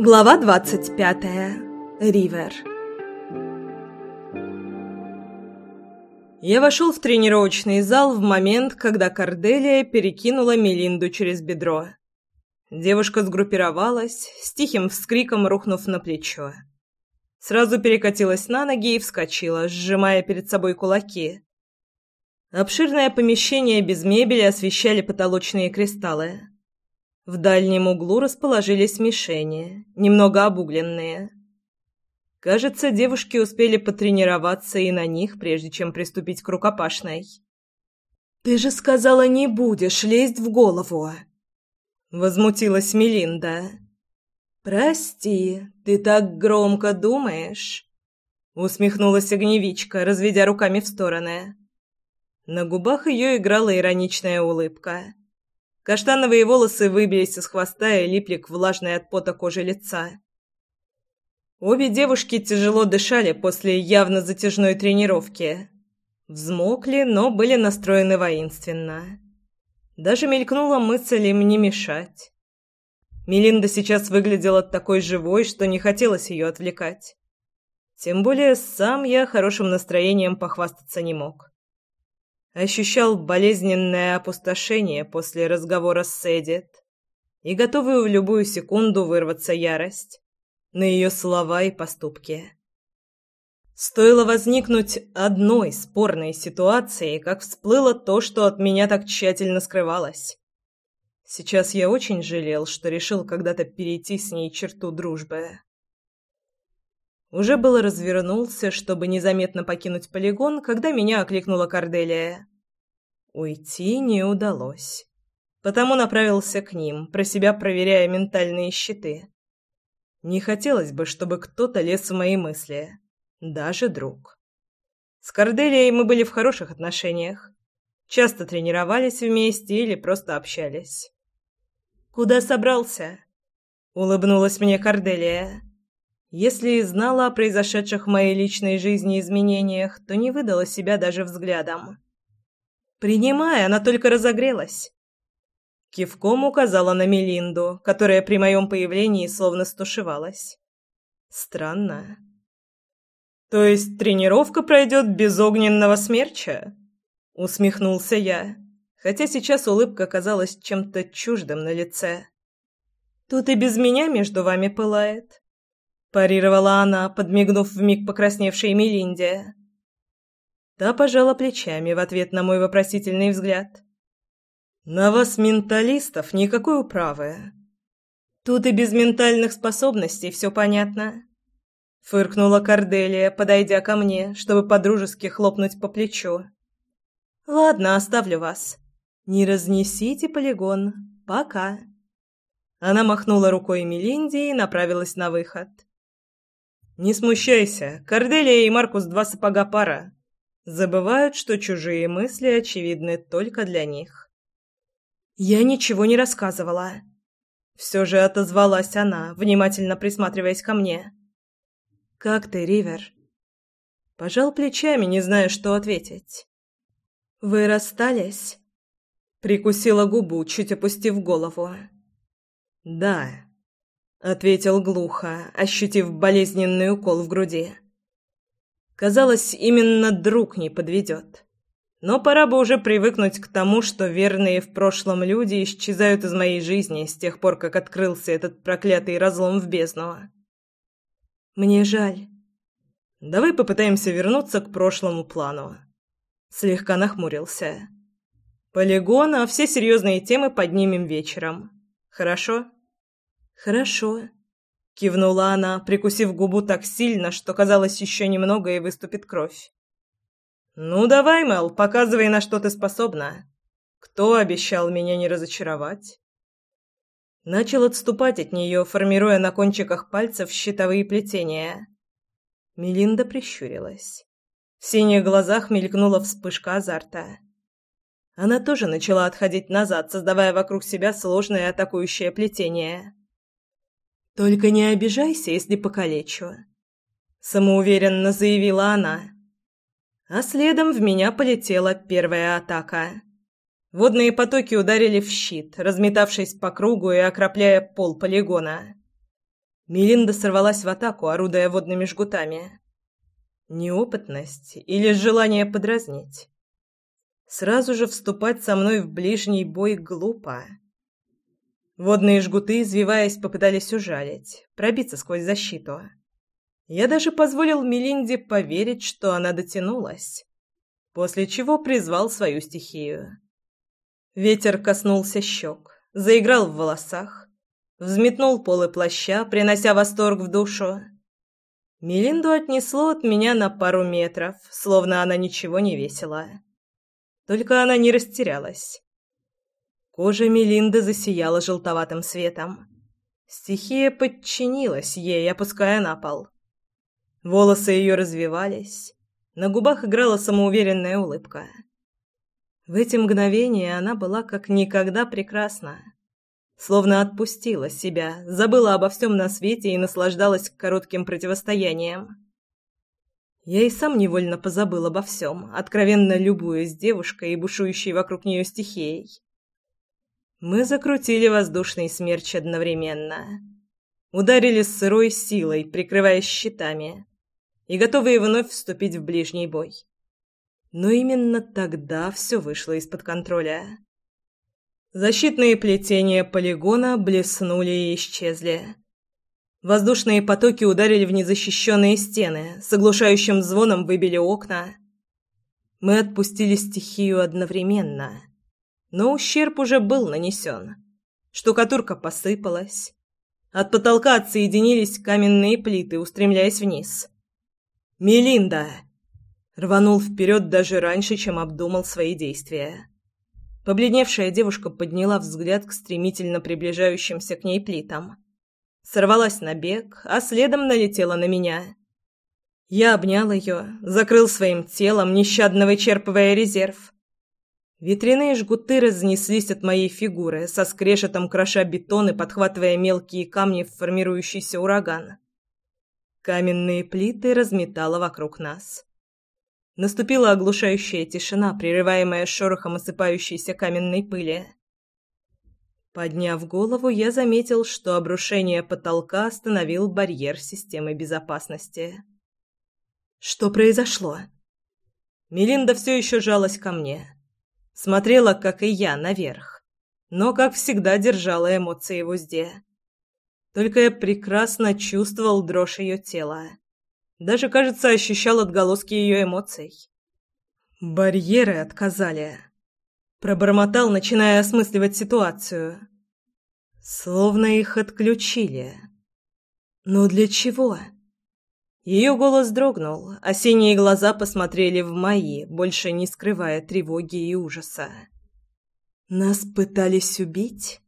Глава двадцать пятая. Ривер. Я вошел в тренировочный зал в момент, когда Корделия перекинула Мелинду через бедро. Девушка сгруппировалась, с тихим вскриком рухнув на плечо. Сразу перекатилась на ноги и вскочила, сжимая перед собой кулаки. Обширное помещение без мебели освещали потолочные кристаллы. В дальнем углу расположились мишени, немного обугленные. Кажется, девушки успели потренироваться и на них, прежде чем приступить к рукопашной. «Ты же сказала, не будешь лезть в голову!» Возмутилась Мелинда. «Прости, ты так громко думаешь?» Усмехнулась огневичка, разведя руками в стороны. На губах ее играла ироничная улыбка. Каштановые волосы выбились из хвоста и липли к влажной от пота коже лица. Обе девушки тяжело дышали после явно затяжной тренировки. Взмокли, но были настроены воинственно. Даже мелькнула мысль им не мешать. Мелинда сейчас выглядела такой живой, что не хотелось ее отвлекать. Тем более сам я хорошим настроением похвастаться не мог. Ощущал болезненное опустошение после разговора с Эдит и готовую в любую секунду вырваться ярость на ее слова и поступки. Стоило возникнуть одной спорной ситуации, как всплыло то, что от меня так тщательно скрывалось. Сейчас я очень жалел, что решил когда-то перейти с ней черту дружбы. Уже было развернулся, чтобы незаметно покинуть полигон, когда меня окликнула Корделия. Уйти не удалось. Потому направился к ним, про себя проверяя ментальные щиты. Не хотелось бы, чтобы кто-то лез в мои мысли. Даже друг. С Корделией мы были в хороших отношениях. Часто тренировались вместе или просто общались. «Куда собрался?» — улыбнулась мне Корделия. Если и знала о произошедших в моей личной жизни изменениях, то не выдала себя даже взглядом. «Принимай, она только разогрелась». Кивком указала на Мелинду, которая при моем появлении словно стушевалась. Странно. «То есть тренировка пройдет без огненного смерча?» Усмехнулся я, хотя сейчас улыбка казалась чем-то чуждым на лице. «Тут и без меня между вами пылает», парировала она, подмигнув вмиг покрасневшей Мелинде. Та пожала плечами в ответ на мой вопросительный взгляд. «На вас, менталистов, никакой управы. Тут и без ментальных способностей все понятно». Фыркнула Корделия, подойдя ко мне, чтобы подружески хлопнуть по плечу. «Ладно, оставлю вас. Не разнесите полигон. Пока». Она махнула рукой Мелинде и направилась на выход. «Не смущайся, Корделия и Маркус два сапога пара. Забывают, что чужие мысли очевидны только для них». «Я ничего не рассказывала». Все же отозвалась она, внимательно присматриваясь ко мне. «Как ты, Ривер?» Пожал плечами, не зная, что ответить. «Вы расстались?» Прикусила губу, чуть опустив голову. «Да», — ответил глухо, ощутив болезненный укол в груди. Казалось, именно друг не подведет. Но пора бы уже привыкнуть к тому, что верные в прошлом люди исчезают из моей жизни с тех пор, как открылся этот проклятый разлом в бездну. Мне жаль. Давай попытаемся вернуться к прошлому плану. Слегка нахмурился. Полигон, а все серьезные темы поднимем вечером. Хорошо? «Хорошо», — кивнула она, прикусив губу так сильно, что казалось еще немного и выступит кровь. «Ну давай, Мел, показывай, на что ты способна. Кто обещал меня не разочаровать?» Начал отступать от нее, формируя на кончиках пальцев щитовые плетения. Мелинда прищурилась. В синих глазах мелькнула вспышка азарта. Она тоже начала отходить назад, создавая вокруг себя сложное атакующее плетение. «Только не обижайся, если покалечу», — самоуверенно заявила она. А следом в меня полетела первая атака. Водные потоки ударили в щит, разметавшись по кругу и окропляя пол полигона. Мелинда сорвалась в атаку, орудуя водными жгутами. Неопытность или желание подразнить? Сразу же вступать со мной в ближний бой глупо. Водные жгуты, извиваясь, попытались ужалить, пробиться сквозь защиту. Я даже позволил Мелинде поверить, что она дотянулась, после чего призвал свою стихию. Ветер коснулся щек, заиграл в волосах, взметнул полы плаща, принося восторг в душу. Мелинду отнесло от меня на пару метров, словно она ничего не весила. Только она не растерялась. Кожа Мелинды засияла желтоватым светом. Стихия подчинилась ей, опуская на пол. Волосы ее развивались, на губах играла самоуверенная улыбка. В эти мгновения она была как никогда прекрасна. Словно отпустила себя, забыла обо всем на свете и наслаждалась коротким противостоянием. Я и сам невольно позабыл обо всем, откровенно любуясь девушкой и бушующей вокруг нее стихией. Мы закрутили воздушный смерч одновременно. Ударили с сырой силой, прикрываясь щитами, и готовые вновь вступить в ближний бой. Но именно тогда все вышло из-под контроля. Защитные плетения полигона блеснули и исчезли. Воздушные потоки ударили в незащищенные стены, с оглушающим звоном выбили окна. Мы отпустили стихию одновременно. Но ущерб уже был нанесен. Штукатурка посыпалась. От потолка отсоединились каменные плиты, устремляясь вниз. «Мелинда!» Рванул вперед даже раньше, чем обдумал свои действия. Побледневшая девушка подняла взгляд к стремительно приближающимся к ней плитам сорвалась на бег, а следом налетела на меня. Я обнял ее, закрыл своим телом, нещадно вычерпывая резерв. Ветряные жгуты разнеслись от моей фигуры, со скрежетом кроша бетон и подхватывая мелкие камни в формирующийся ураган. Каменные плиты разметало вокруг нас. Наступила оглушающая тишина, прерываемая шорохом осыпающейся каменной пыли. Подняв голову, я заметил, что обрушение потолка остановил барьер системы безопасности. Что произошло? Мелинда все еще жалась ко мне. Смотрела, как и я, наверх. Но, как всегда, держала эмоции в узде. Только я прекрасно чувствовал дрожь ее тела. Даже, кажется, ощущал отголоски ее эмоций. Барьеры отказали. Пробормотал, начиная осмысливать ситуацию. Словно их отключили. Но для чего? Ее голос дрогнул, а синие глаза посмотрели в мои, больше не скрывая тревоги и ужаса. Нас пытались убить?